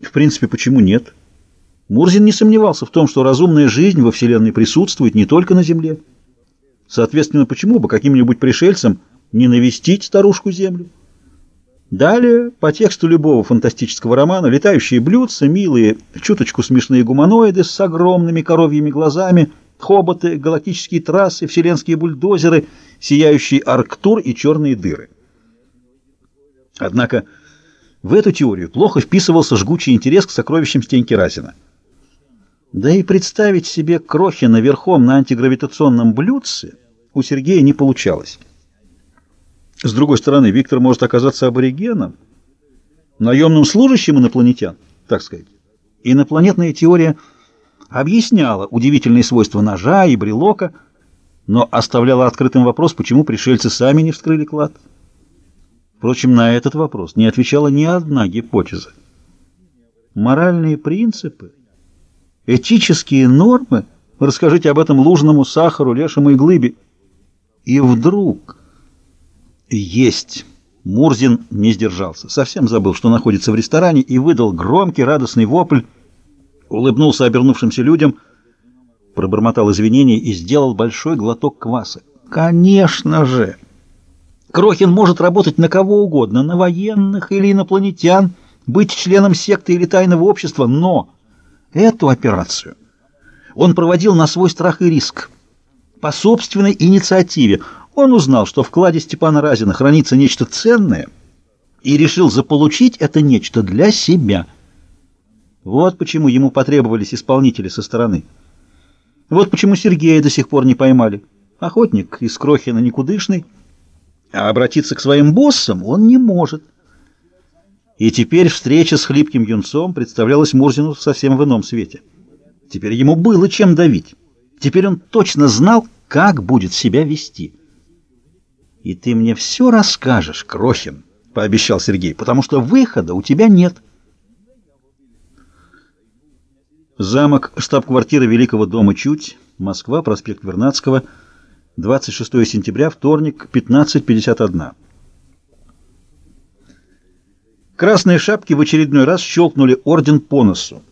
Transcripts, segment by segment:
В принципе, почему нет? Мурзин не сомневался в том, что разумная жизнь во Вселенной присутствует не только на Земле. Соответственно, почему бы каким-нибудь пришельцам не навестить старушку Землю? Далее, по тексту любого фантастического романа, летающие блюдца, милые, чуточку смешные гуманоиды с огромными коровьими глазами, хоботы, галактические трассы, вселенские бульдозеры, сияющий Арктур и черные дыры. Однако в эту теорию плохо вписывался жгучий интерес к сокровищам Стеньки Разина. Да и представить себе Крохина верхом на антигравитационном блюдце у Сергея не получалось. С другой стороны, Виктор может оказаться аборигеном, наемным служащим инопланетян, так сказать. Инопланетная теория объясняла удивительные свойства ножа и брелока, но оставляла открытым вопрос, почему пришельцы сами не вскрыли клад. Впрочем, на этот вопрос не отвечала ни одна гипотеза. Моральные принципы, этические нормы, расскажите об этом лужному сахару, лешему и глыбе. И вдруг... Есть. Мурзин не сдержался. Совсем забыл, что находится в ресторане, и выдал громкий радостный вопль, улыбнулся обернувшимся людям, пробормотал извинения и сделал большой глоток кваса. «Конечно же! Крохин может работать на кого угодно, на военных или инопланетян, быть членом секты или тайного общества, но эту операцию он проводил на свой страх и риск, по собственной инициативе – он узнал, что в кладе Степана Разина хранится нечто ценное, и решил заполучить это нечто для себя. Вот почему ему потребовались исполнители со стороны. Вот почему Сергея до сих пор не поймали. Охотник из Крохина никудышный, а обратиться к своим боссам он не может. И теперь встреча с хлипким юнцом представлялась Мурзину совсем в ином свете. Теперь ему было чем давить. Теперь он точно знал, как будет себя вести. «И ты мне все расскажешь, Крохин», — пообещал Сергей, «потому что выхода у тебя нет». Замок, штаб-квартира Великого дома Чуть, Москва, проспект Вернадского, 26 сентября, вторник, 15.51. Красные шапки в очередной раз щелкнули орден по носу.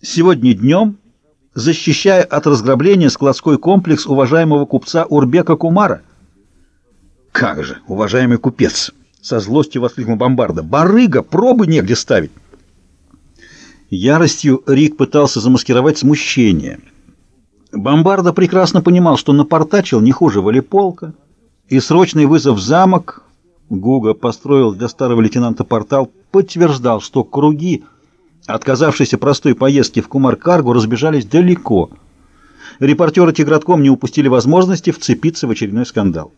Сегодня днем, защищая от разграбления складской комплекс уважаемого купца Урбека Кумара — «Как же, уважаемый купец!» — со злостью воскликнул Бомбарда. «Барыга! Пробы негде ставить!» Яростью Рик пытался замаскировать смущение. Бомбарда прекрасно понимал, что напортачил не хуже Валиполка, и срочный вызов в замок Гуга построил для старого лейтенанта портал, подтверждал, что круги, отказавшиеся простой поездки в Кумар-Каргу, разбежались далеко. Репортеры Тигратком не упустили возможности вцепиться в очередной скандал.